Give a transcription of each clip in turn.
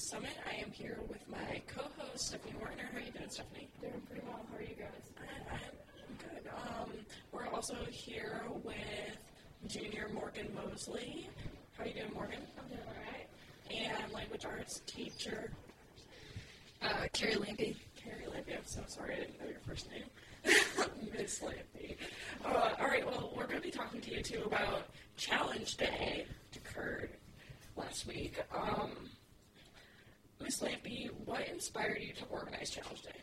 Summit. I am here with my co-host Stephanie Warner. How are you doing, Stephanie? Doing pretty well. How are you guys? I, I'm good. Um, we're also here with junior Morgan Mosley. How are you doing, Morgan? I'm doing alright. And language arts teacher Uh, Carrie Lampy. Carrie Lampy. I'm so sorry I didn't know your first name. Miss Lampy. Uh, all right, well, we're going to be talking to you too about Challenge Day, which occurred last week. Um, Miss Lampy, what inspired you to organize Challenge Day?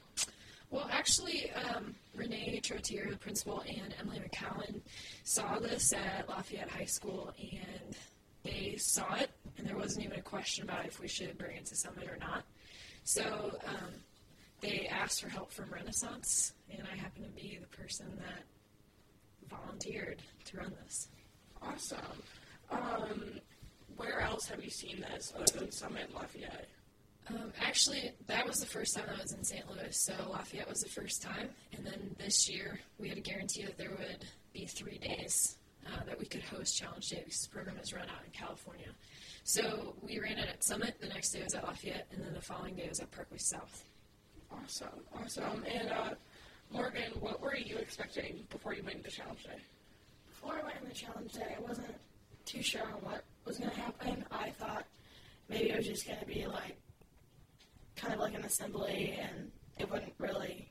Well, actually, um, Renee Trottier, the principal, and Emily McCowan saw this at Lafayette High School, and they saw it, and there wasn't even a question about if we should bring it to Summit or not. So um, they asked for help from Renaissance, and I happened to be the person that volunteered to run this. Awesome. Um, where else have you seen this other than Summit Lafayette? Um, actually, that was the first time I was in St. Louis, so Lafayette was the first time. And then this year, we had a guarantee that there would be three days uh, that we could host Challenge Day because the program is run out in California. So we ran it at Summit, the next day was at Lafayette, and then the following day was at Parkway South. Awesome, awesome. And uh, Morgan, what were you expecting before you went into Challenge Day? Before I went in the challenge day, I wasn't too sure on what was going to happen. I thought maybe it was just going to be like kind of like an assembly and it wouldn't really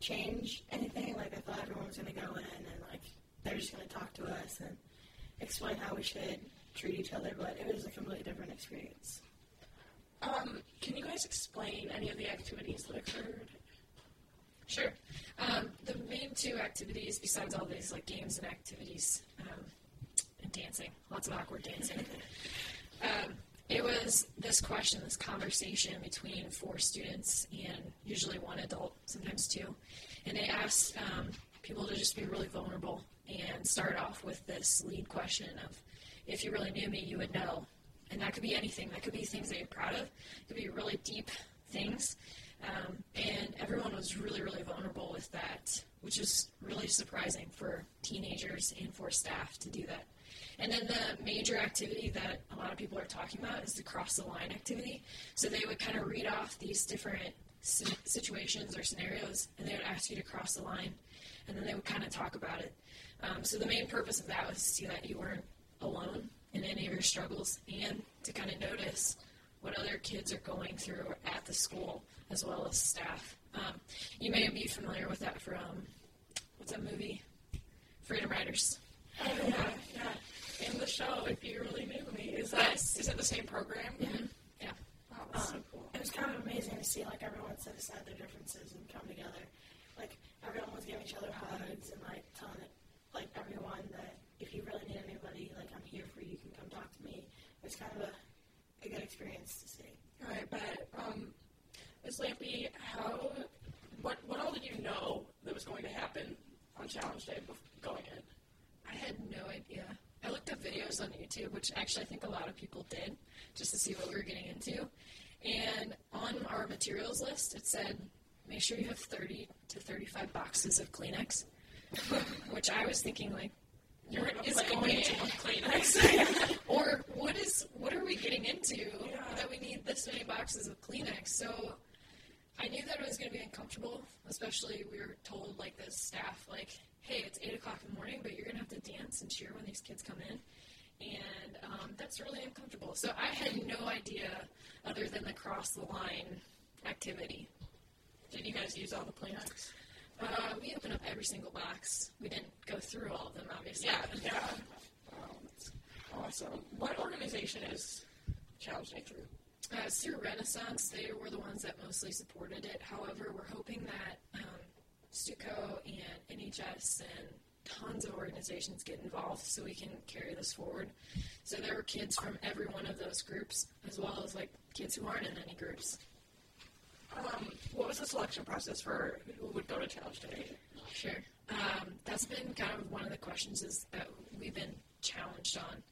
change anything. Like I thought everyone was going to go in and like they're just going to talk to us and explain how we should treat each other, but it was a completely different experience. Um, can you guys explain any of the activities that occurred? Sure. Um, the main two activities, besides all these like games and activities, um, and dancing, lots of awkward dancing. it was this question, this conversation between four students and usually one adult, sometimes two, and they asked um, people to just be really vulnerable and start off with this lead question of, if you really knew me, you would know. And that could be anything. That could be things that you're proud of. It could be really deep things. Um, and everyone was really, really vulnerable with that, which is really surprising for teenagers and for staff to do that. And then the major activity that a lot of people are talking about is the cross the line activity. So they would kind of read off these different situations or scenarios, and they would ask you to cross the line, and then they would kind of talk about it. Um, so the main purpose of that was to see that you weren't alone in any of your struggles, and to kind of notice what other kids are going through at the school as well as staff. Um, you may be familiar with that from what's that movie? Freedom Writers. Oh, yeah, yeah. In the show, if you really knew me, is that is it the same program? Mhm. Yeah. Wow, that's so Um, cool. It was kind of amazing to see like everyone set aside their differences and come together. Like everyone was giving each other hugs and like telling it, like everyone that if you really need anybody, like I'm here for you. You can come talk to me. It was kind of a, a good experience to see. All right, but um, Ms. Lampy, how what what all did you know that was going to happen on Challenge Day going in? I had no idea. I looked up videos on YouTube, which actually I think a lot of people did, just to see what we were getting into. And on our materials list, it said make sure you have 30 to 35 boxes of Kleenex, which I was thinking like, You're what is going on? with Kleenex. or what is what are we getting into Yeah. that we need this many boxes of Kleenex? So I knew that it was going to be uncomfortable, especially we were told like the staff like, hey, it's eight o'clock in the morning, but you're going to have to dance and cheer when these kids come in, and um, that's really uncomfortable. So I had no idea other than the cross the line activity. Did you guys use all the Kleenex? Uh, we opened up every single box. We didn't go through all of them, obviously. Yeah, yeah. Wow, that's awesome. What organization is Challenge Day through? Uh, through Renaissance. They were the ones that mostly supported it. However, we're hoping that um, Stuco and NHS and tons of organizations get involved so we can carry this forward. So there were kids from every one of those groups, as well as like kids who aren't in any groups. Um, what was the selection process for who would go to Challenge Day? Sure. Um, that's been kind of one of the questions is that we've been challenged on.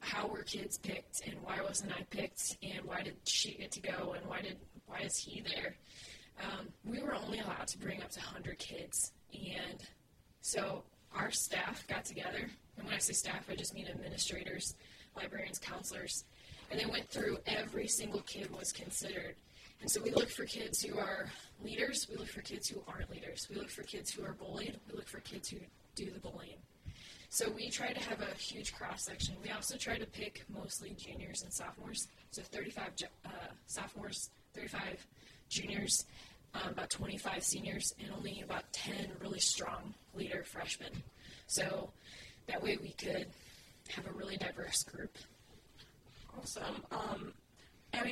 How were kids picked, and why wasn't I picked, and why did she get to go, and why did why is he there? Um, we were only allowed to bring up to 100 kids, and so our staff got together. And when I say staff, I just mean administrators, librarians, counselors, and they went through every single kid was considered. And so we look for kids who are leaders, we look for kids who aren't leaders, we look for kids who are bullied, we look for kids who do the bullying. So we try to have a huge cross section. We also try to pick mostly juniors and sophomores. So 35 uh, sophomores, 35 juniors, um, about 25 seniors, and only about 10 really strong leader freshmen. So that way we could have a really diverse group. Awesome. Um,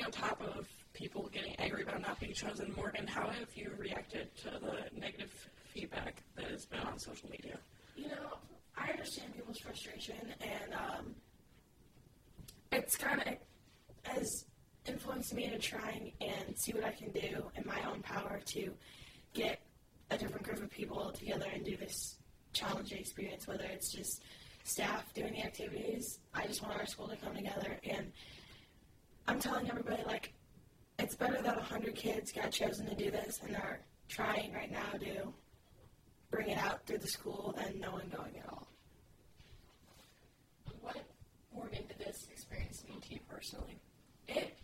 on top of people getting angry about not being chosen, Morgan, how have you reacted to the negative feedback that has been on social media? You know, I understand people's frustration, and um, it's kind of has influenced me into trying and see what I can do power to get a different group of people together and do this challenging experience, whether it's just staff doing the activities. I just want our school to come together, and I'm telling everybody, like, it's better that 100 kids got chosen to do this and are trying right now to bring it out through the school than no one going at all. What, Morgan, did this experience mean to you personally? It,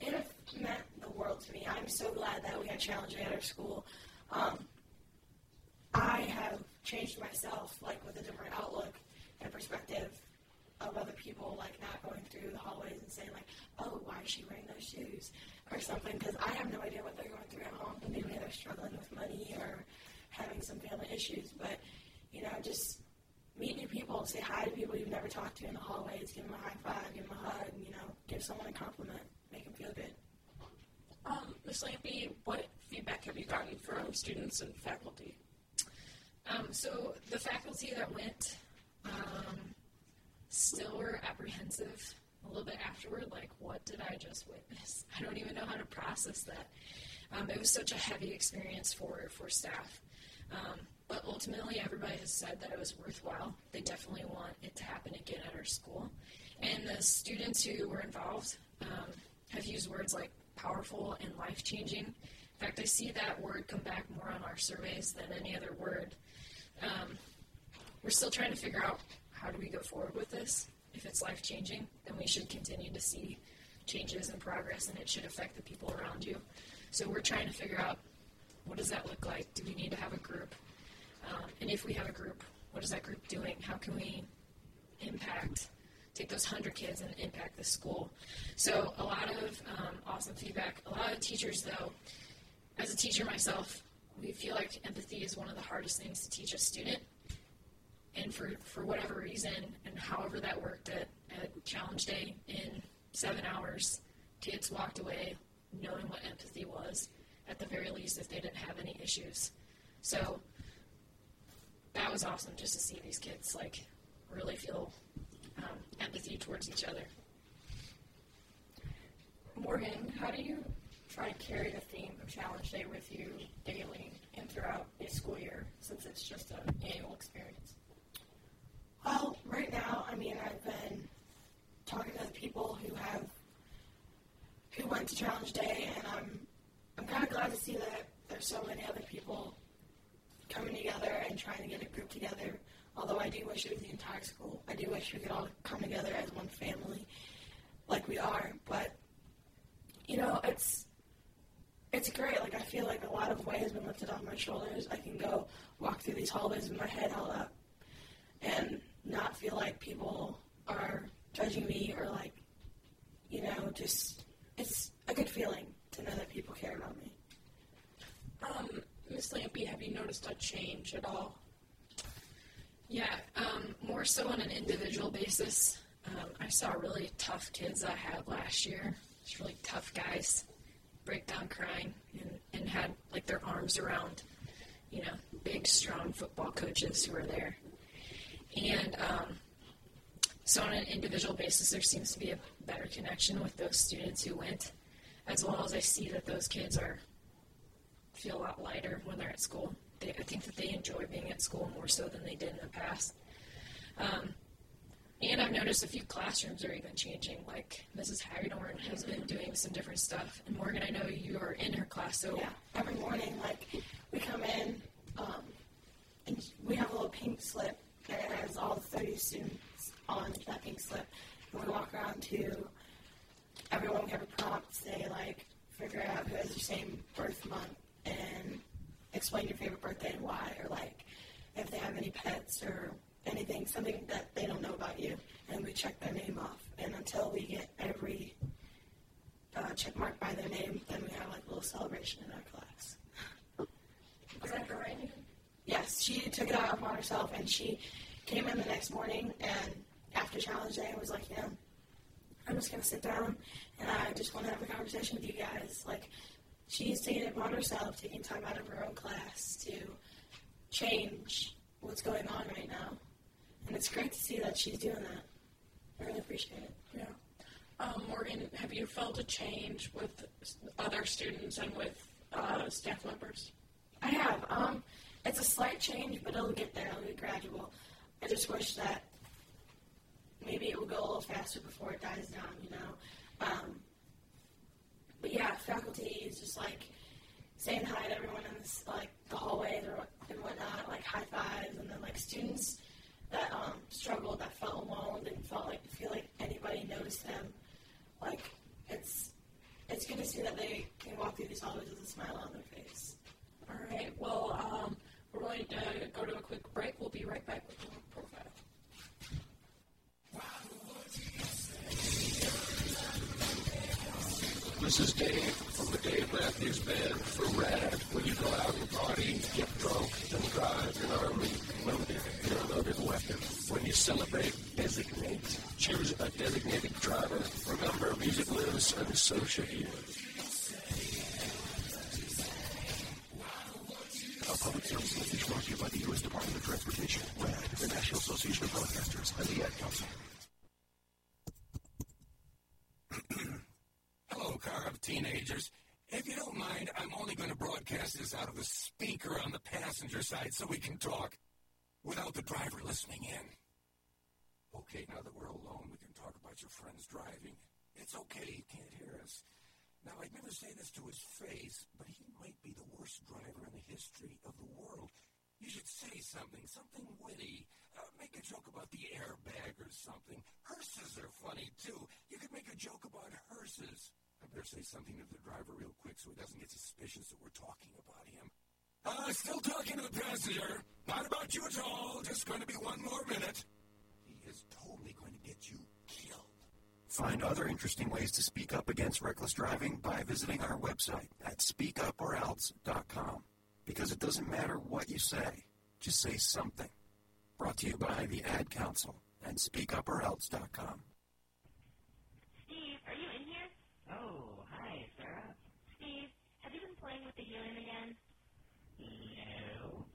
it meant the world to me. I'm so glad that we had Challenge Day at our school. Um, I have changed myself, like with a different outlook and perspective of other people, like not going through the hallways and saying like, "Oh, why is she wearing those shoes?" or something, because I have no idea what they're going through at home. Maybe they're struggling with money or having some family issues. But you know, just meet new people, say hi to people you've never talked to in the hallways, give them a high five, give them a hug, you know, give someone a compliment, make them feel good. Ms. Lampy, what feedback have you gotten from students and faculty? Um, so the faculty that went um, still were apprehensive a little bit afterward, like, what did I just witness? I don't even know how to process that. Um, it was such a heavy experience for, for staff. Um, but ultimately, everybody has said that it was worthwhile. They definitely want it to happen again at our school. And the students who were involved um, have used words like powerful and life changing. In fact, I see that word come back more on our surveys than any other word. Um, we're still trying to figure out how do we go forward with this. If it's life changing, then we should continue to see changes and progress, and it should affect the people around you. So we're trying to figure out what does that look like? Do we need to have a group? Um, and if we have a group, what is that group doing? How can we impact, take those 100 kids and impact the school? So, a lot of um, awesome feedback. A lot of teachers, though, as a teacher myself, we feel like empathy is one of the hardest things to teach a student. And for, for whatever reason, and however that worked at, at Challenge Day, in seven hours, kids walked away knowing what empathy was, at the very least, if they didn't have any issues. So, that was awesome just to see these kids like really feel towards each other. Morgan, how do you try to carry the theme of Challenge Day with you daily and throughout a school year since it's just an annual experience? Well, right now, I mean, I've been talking to the people who have who went to Challenge Day, and I'm I'm kind of glad to see that there's so many other people coming together and trying to get a group together. Although I do wish it was the entire school. I do wish we could all come together as one family, like we are. But you know, it's it's great. Like I feel like a lot of weight has been lifted off my shoulders. I can go walk through these hallways with my head held up, and not feel like people are judging me or like, you know, just it's a good feeling to know that people care about me. Um, Miss Lampy, have you noticed a change at all? Yeah, um, more so on an individual basis. Um, I saw really tough kids I had last year. Just really tough guys break down crying and, and had like their arms around, you know, big, strong football coaches who were there. And um, so on an individual basis, there seems to be a better connection with those students who went, as well as I see that those kids are feel a lot lighter when they're at school. They, I think that they enjoy being at school more so than they did in the past. Um, and I've noticed a few classrooms are even changing. Like Mrs. Hagedorn has been doing some different stuff. And Morgan, I know you are in her class, so Yeah, every morning, like we come in, um, and we have a little pink slip that has all the 30 students on that pink slip, and we walk around to everyone would have a prompt say like figure out who has the same birth month explain your favorite birthday and why, or like if they have any pets or anything, something that they don't know about you, and we check their name off. And until we get every uh, check mark by their name, then we have like a little celebration in our class. Was that her writing? Yes, she took it out upon herself, and she came in the next morning and after challenge day, I was like, you know, I'm just gonna sit down and I just want to have a conversation with you guys. Like, she's taking it upon herself, taking time out of her own class to change what's going on right now, and it's great to see that she's doing that. I really appreciate it. Yeah. Um, Morgan, have you felt a change with other students and with uh, staff members? I have. Um, it's a slight change, but it'll get there. It'll be gradual. I just wish that maybe it would go a little faster before it dies down, you know. Um, faculty is just like saying hi to everyone in this, like the hallways and whatnot, like high fives, and then like students that um, struggled, that felt alone, didn't felt like feel like anybody noticed them. Like it's it's good to see that they can walk through these hallways with a smile on their face. All right. Well, um, we're going to go to a quick break. We'll be right back with This is Dave from the Dave Matthews Band for RAD. When you go out and party, get drunk, and drive an army loaded, your loaded weapon. When you celebrate, designate. Choose a designated driver. Remember, music lives and so should you. A public service message brought to you by the U.S. Department of Transportation, RAD, the National Association of Broadcasters, and the Ad Council. Hello, car of teenagers. If you don't mind, I'm only going to broadcast this out of the speaker on the passenger side so we can talk without the driver listening in. Okay, now that we're alone, we can talk about your friends driving. It's okay, he can't hear us. Now, I'd never say this to his face, but he might be the worst driver in the history of the world. You should say something, witty. Uh, make a joke about the airbag or something. Hearses are funny, too. You could make a joke about hearses. I better say something to the driver real quick so he doesn't get suspicious that we're talking about him. Uh, still talking to the passenger. Not about you at all. Just going to be one more minute. He is totally going to get you killed. Find other interesting ways to speak up against reckless driving by visiting our website at speakuporelse.com. Because it doesn't matter what you say, just say something. Brought to you by the Ad Council and speakuporelse.com. Steve, are you in here? Oh, hi, Sarah. Steve, have you been playing with the helium again? No.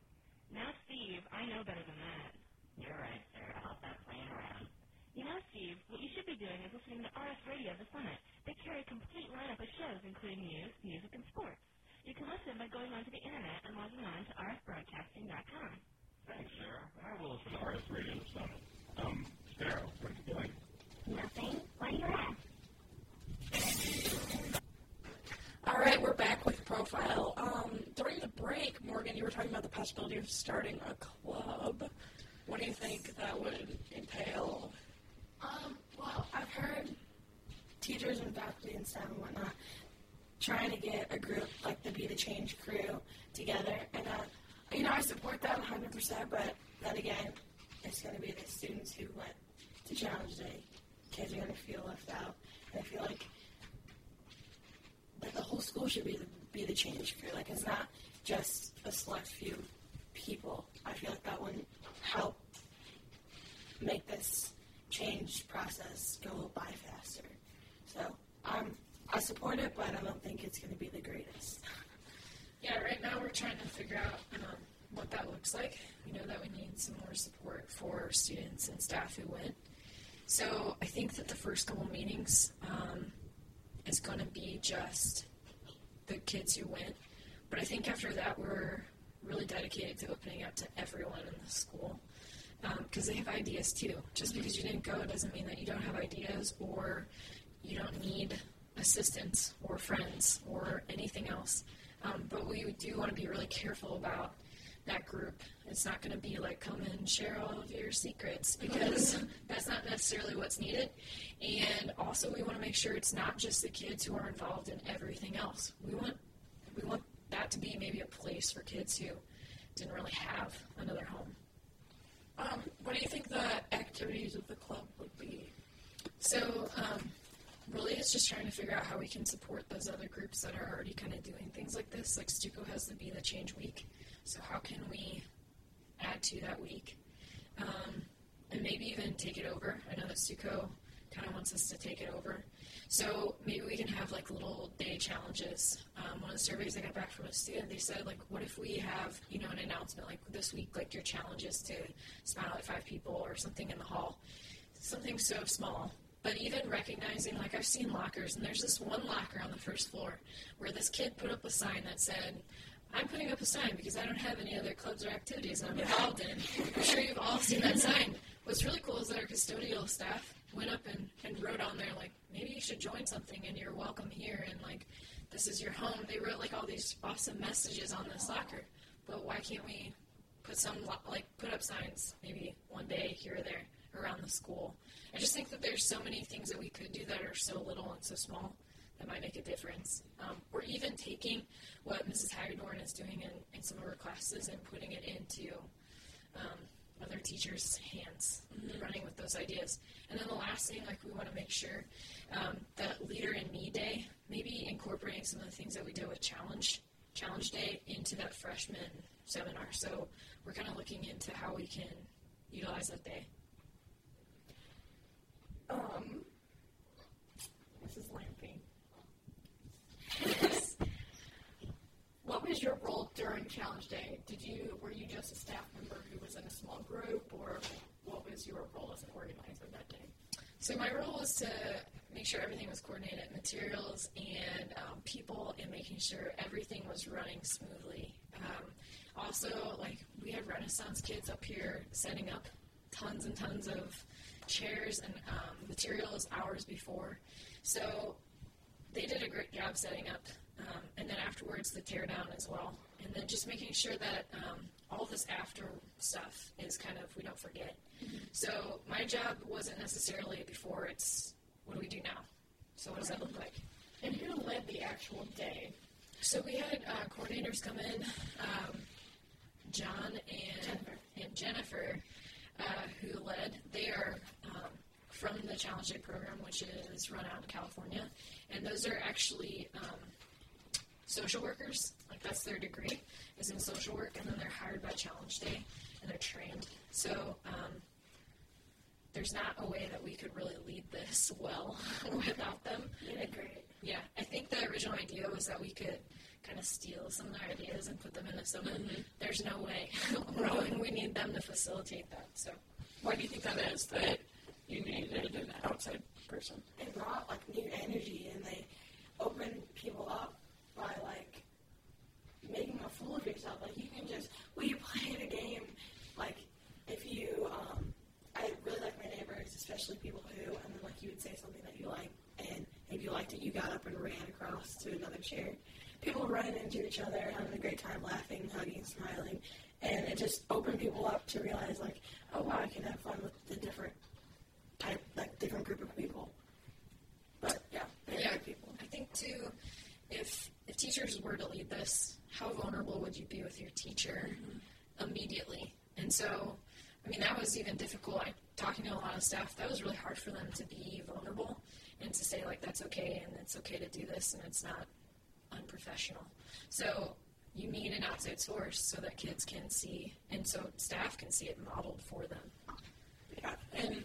Now, Steve, I know better than that. You're right, Sarah. I'll stop playing around. You know, Steve, what you should be doing is listening to RS Radio The Summit. They carry a complete lineup of shows, including news, music, and sports. You can listen by going onto the internet and logging on to rsbroadcasting.com. Thanks, Sarah. I will listen to RS Radio this Summit. Um, Sarah, what are you doing? Nothing? Why do you ask? All right, we're back with profile. Um, during the break, Morgan, you were talking about the possibility of starting a club. What do you think that would entail? Um, well, I've heard teachers and faculty and staff and whatnot trying to get a group like the Be the Change crew together, and uh, you know I support that 100%. But then again, it's going to be the students who went to Challenge Day. Kids are going to feel left out, and I feel like like the whole school should be the be the change crew. Like it's not just a select few feel like that wouldn't help make this change process go by faster. So I'm I support it, but I don't think it's going to be the greatest. Yeah, right now we're trying to figure out um, what that looks like. We know that we need some more support for students and staff who went. So I think that the first couple meetings um, is going to be just the kids who went. But I think after that, we're really dedicated to opening up to everyone in the school because they have ideas too. Just because you didn't go doesn't mean that you don't have ideas or you don't need assistance or friends or anything else. Um, but we do want to be really careful about that group It's not going to be like come and share all of your secrets because that's not necessarily what's needed. And also, we want to make sure it's not just the kids who are involved in everything else. We want we want that to be maybe a place for kids who didn't really have another home. Um, what do you think the activities of the club would be? So, um, really, it's just trying to figure out how we can support those other groups that are already kind of doing things like this. Like Stuco has the Be the Change Week, so how can we add to that week, um, and maybe even take it over? I know that Stuco kind of wants us to take it over, so maybe we can have like little day challenges. Um, one of the surveys I got back from a student, they said like, what if we have you know an announcement like this week, like your challenge is to smile at five people or something in the hall, something so small. But even recognizing, like I've seen lockers, and there's this one locker on the first floor where this kid put up a sign that said, I'm putting up a sign because I don't have any other clubs or activities I'm involved in. I'm sure you've all seen that sign. What's really cool is that our custodial staff went up and, and wrote on there, like, should join something and you're welcome here and, like, this is your home. They wrote, like, all these awesome messages on this locker. But why can't we put some, like, put up signs maybe one day here or there around the school? I just think that there's so many things that we could do that are so little and so small that might make a difference. Um, or even taking what Mrs. Hagedorn is doing in, in some of her classes and putting it into um, other teachers' hands, running with those ideas. And then the last thing, like we want to make sure um, that Leader in Me Day, maybe incorporating some of the things that we did with Challenge Challenge Day into that freshman seminar. So we're kind of looking into how we can utilize that day. Um, Mrs. Lampy. what was your role during Challenge Day? Did you were you just a staff member was in a small group, or what was your role as an organizer that day? So my role was to make sure everything was coordinated, materials and um, people, and making sure everything was running smoothly. Um, also, like we had Renaissance kids up here setting up tons and tons of chairs and um, materials hours before, so they did a great job setting up. Um, and then afterwards, the teardown as well, and then just making sure that um, all this after stuff is kind of we don't forget. So my job wasn't necessarily before. It's what do we do now? So what does that look like? And who led the actual day? So we had uh, coordinators come in, um, John and Jennifer. and Jennifer, uh, who led. They are um, from the Challenge Day program, which is run out in California, and those are actually um, social workers. Like that's their degree is in social work, and then they're hired by Challenge Day and they're trained. So um, there's not a way that we could really lead this well without them. You did great. Yeah, I think the original idea was that we could kind of steal some of their ideas and put them into someone. There's no way. we, we need them to facilitate that. So Why do you think that is that you needed an outside person? They brought like new energy and they opened people up by like making a fool of yourself. Like you can just when you play a game, like if you um I really like my neighbors, especially people who and then like you would say something that you like and if you liked it you got up and ran across to another chair. People running into each other, having a great time laughing, hugging, smiling. And it just opened people up to realize like, oh wow, I can have fun with the different type like different group of people. But yeah, they're Yeah. good people. I think too, if if teachers were to lead this, how vulnerable would you be with your teacher immediately? And so, I mean, that was even difficult. I talking to a lot of staff. That was really hard for them to be vulnerable and to say like that's okay and it's okay to do this and it's not unprofessional. So you need an outside source so that kids can see and so staff can see it modeled for them. Yeah, and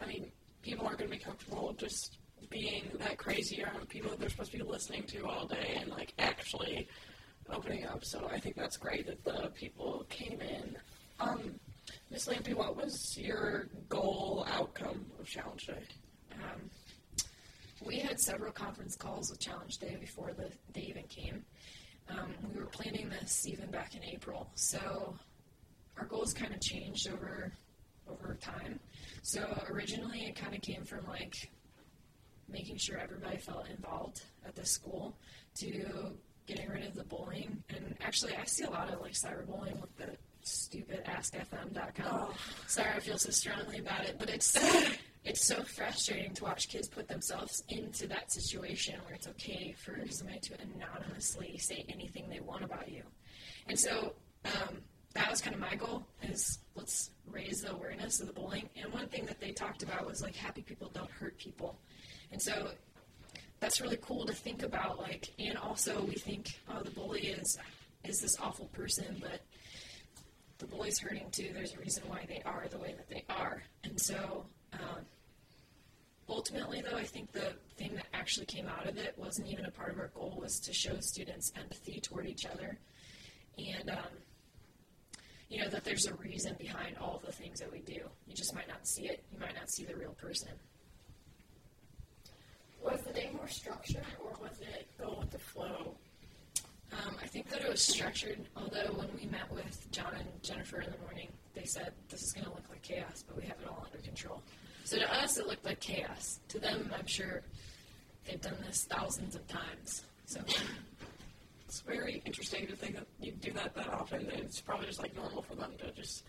I mean, people aren't going to be comfortable just being that crazy around people that they're supposed to be listening to all day and like actually opening up. So I think that's great that the people came in. Um, Miss Lampy, what was your goal outcome of Challenge Day? Um, we had several conference calls with Challenge Day before the, they even came. Um, we were planning this even back in April, so our goals kind of changed over over time. So originally, it kind of came from like making sure everybody felt involved at the school to getting rid of the bullying. And actually, I see a lot of like cyberbullying with the stupid AskFM.com. Sorry, I feel so strongly about it, but it's it's so frustrating to watch kids put themselves into that situation where it's okay for somebody to anonymously say anything they want about you. And so um, that was kind of my goal is let's raise the awareness of the bullying. And one thing that they talked about was like happy people don't hurt people. And so that's really cool to think about like and also we think oh the bully is is this awful person but the bully's hurting too. There's a reason why they are the way that they are. And so um, ultimately though i think the thing that actually came out of it wasn't even a part of our goal was to show students empathy toward each other. And um, you know that there's a reason behind all the things that we do. You just might not see it. You might not see the real person Was the day more structured or was it go with the flow? Um, I think that it was structured, although when we met with John and Jennifer in the morning, they said this is going to look like chaos, but we have it all under control. So to us, it looked like chaos. To them, I'm sure they've done this thousands of times. So It's very interesting to think that you do that that often. It's probably just like normal for them to just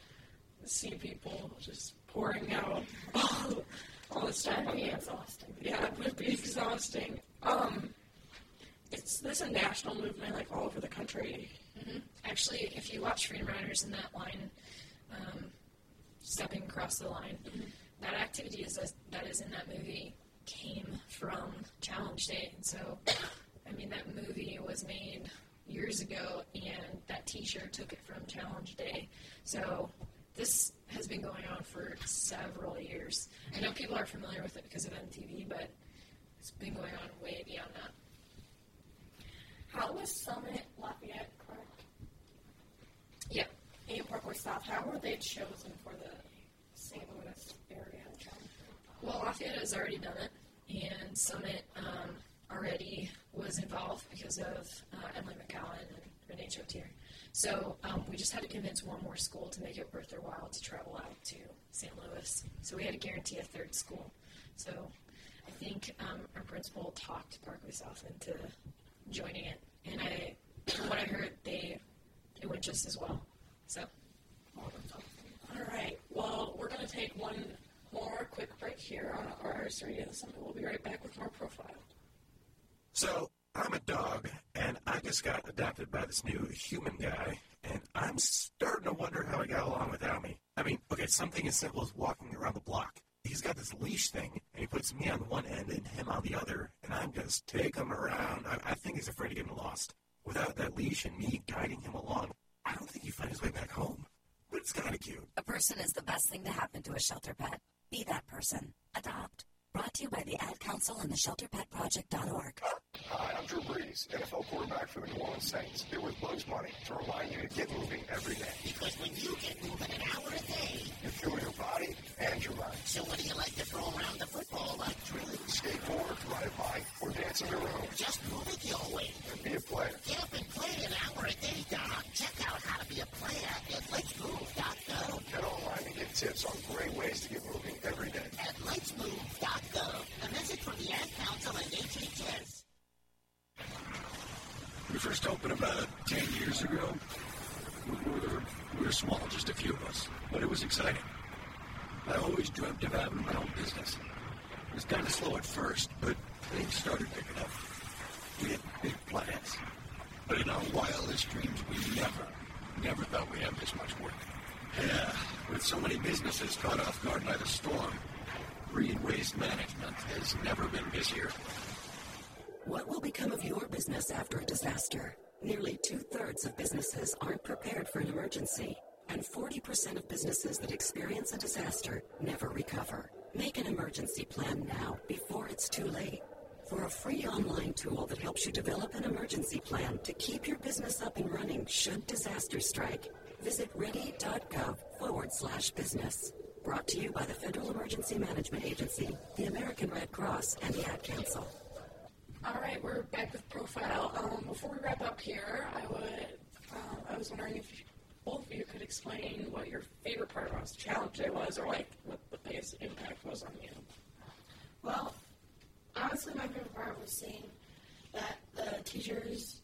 see people just pouring out all, all this stuff. That'd be exhausting. Yeah, it would be exhausting. Um, it's this a national movement, like all over the country. actually, if you watch Freedom Writers in that line, um, stepping across the line, that activity is that is in that movie came from Challenge Day, and so I mean that movie was made years ago, and that T-shirt took it from Challenge Day. So this has been going on for several years. I know people are familiar with it because of MTV, but it's been going on way beyond that. How was Summit Lafayette correct? Yeah. And Parkway South, how were they chosen for the St. Louis area? Well, Lafayette has already done it, and Summit um, already was involved because of uh, Emily McCowan and Renee Chotier. So um, we just had to convince one more school to make it worth their while to travel out to St. Louis. So we had to guarantee a third school. So I think um, our principal talked Parkway South into joining it, and I, from what I heard, they it went just as well. So All right. Well, we're going to take one more quick break here on our Radio Summit. We'll be right back with more profile. So, I'm a dog, and I just got adopted by this new human guy, and I'm starting to wonder how he got along without me. I mean, okay, something as simple as walking around the block. He's got this leash thing, and he puts me on one end and him on the other, and I'm just take him around. I, I think he's afraid of getting lost. Without that leash and me guiding him along, I don't think he'd find his way back home. But it's kind of cute. A person is the best thing to happen to a shelter pet. Be that person. Adopt. Brought to you by the Ad Council and the ShelterPetProject.org. Hi, I'm Drew Brees, NFL quarterback for the New Orleans Saints, here with Bugs Bunny to remind you to get moving every day. Because when you get moving an hour a day, You fuel your body and your mind. so what do you like to throw around the football like Drew? Skateboard, ride a bike, or dance in your room. Just move it your way. And be a player. Get up and play an hour a day, Doc. Check out how to be a player at let'smove.gov. Get online tips on great ways to get moving every day. At let'smove.gov. A message from the Ad Council and HHS. We first opened about 10 years ago. We were, we were small, just a few of us, but it was exciting. I always dreamt of having my own business. It was kind of slow at first, but things started picking up. We had big plans. But in our wildest dreams, we never, never thought we'd have this much work. Yeah, with so many businesses caught off guard by the storm, Reed Waste Management has never been busier. What will become of your business after a disaster? Nearly two thirds of businesses aren't prepared for an emergency, and 40% of businesses that experience a disaster never recover. Make an emergency plan now before it's too late. For a free online tool that helps you develop an emergency plan to keep your business up and running should disaster strike, visit ready.gov forward slash business. Brought to you by the Federal Emergency Management Agency, the American Red Cross, and the Ad Council. All right, we're back with profile. Um, before we wrap up here, I would, uh, I was wondering if you, both of you could explain what your favorite part about the challenge day was, or like what the biggest impact was on you. Well, honestly, my favorite part was seeing that the teachers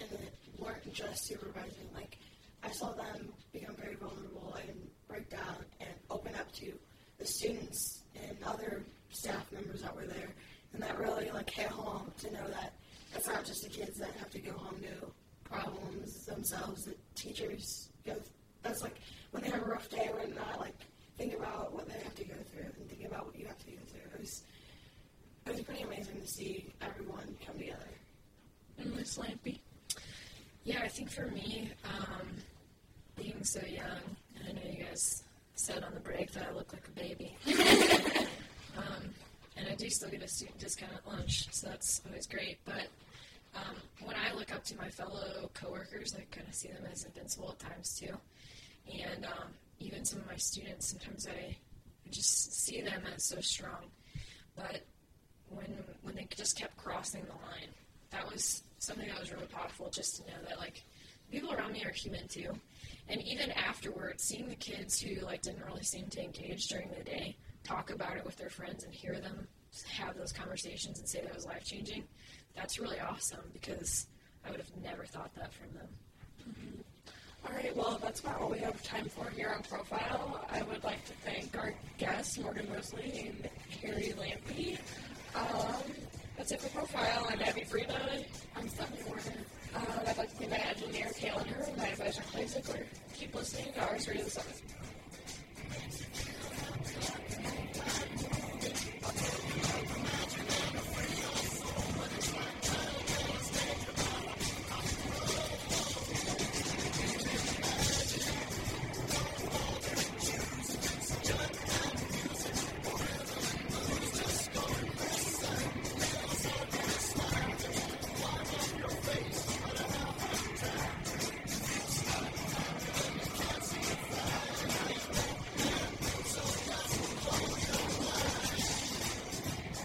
and the, weren't just supervising. Like, I saw them become very vulnerable and break down and open up to the students and other staff members that were there, and that really like hit home to know that it's not just the kids that have to go home to problems themselves. The teachers go. That's like when they have a rough day, or not like think about what they have to go through and think about what you have to go through. It was it was pretty amazing to see everyone come together. And Miss Lampy. Yeah, I think for me, um, being so young, and I know you guys said on the break that I look like a baby. um, and I do still get a student discount at lunch, so that's always great. But um, when I look up to my fellow coworkers, I kind of see them as invincible at times too. And um, even some of my students, sometimes I just see them as so strong. But when when they just kept crossing the line, that was something that was really powerful. Just to know that like people around me are human too. And even afterwards, seeing the kids who like didn't really seem to engage during the day talk about it with their friends and hear them have those conversations and say that was life changing, that's really awesome because I would have never thought that from them. All right, well, that's about all we have time for here on Profile. I would like to thank our guests, Morgan Mosley and Carrie Lampy. Um, that's it for Profile. I'm Abby Frieda. I'm Stephanie Morgan. Um, I'd like to thank my engineer, Kalen Herr, and my advisor, Clay Ziegler. Keep listening to Our the Summit.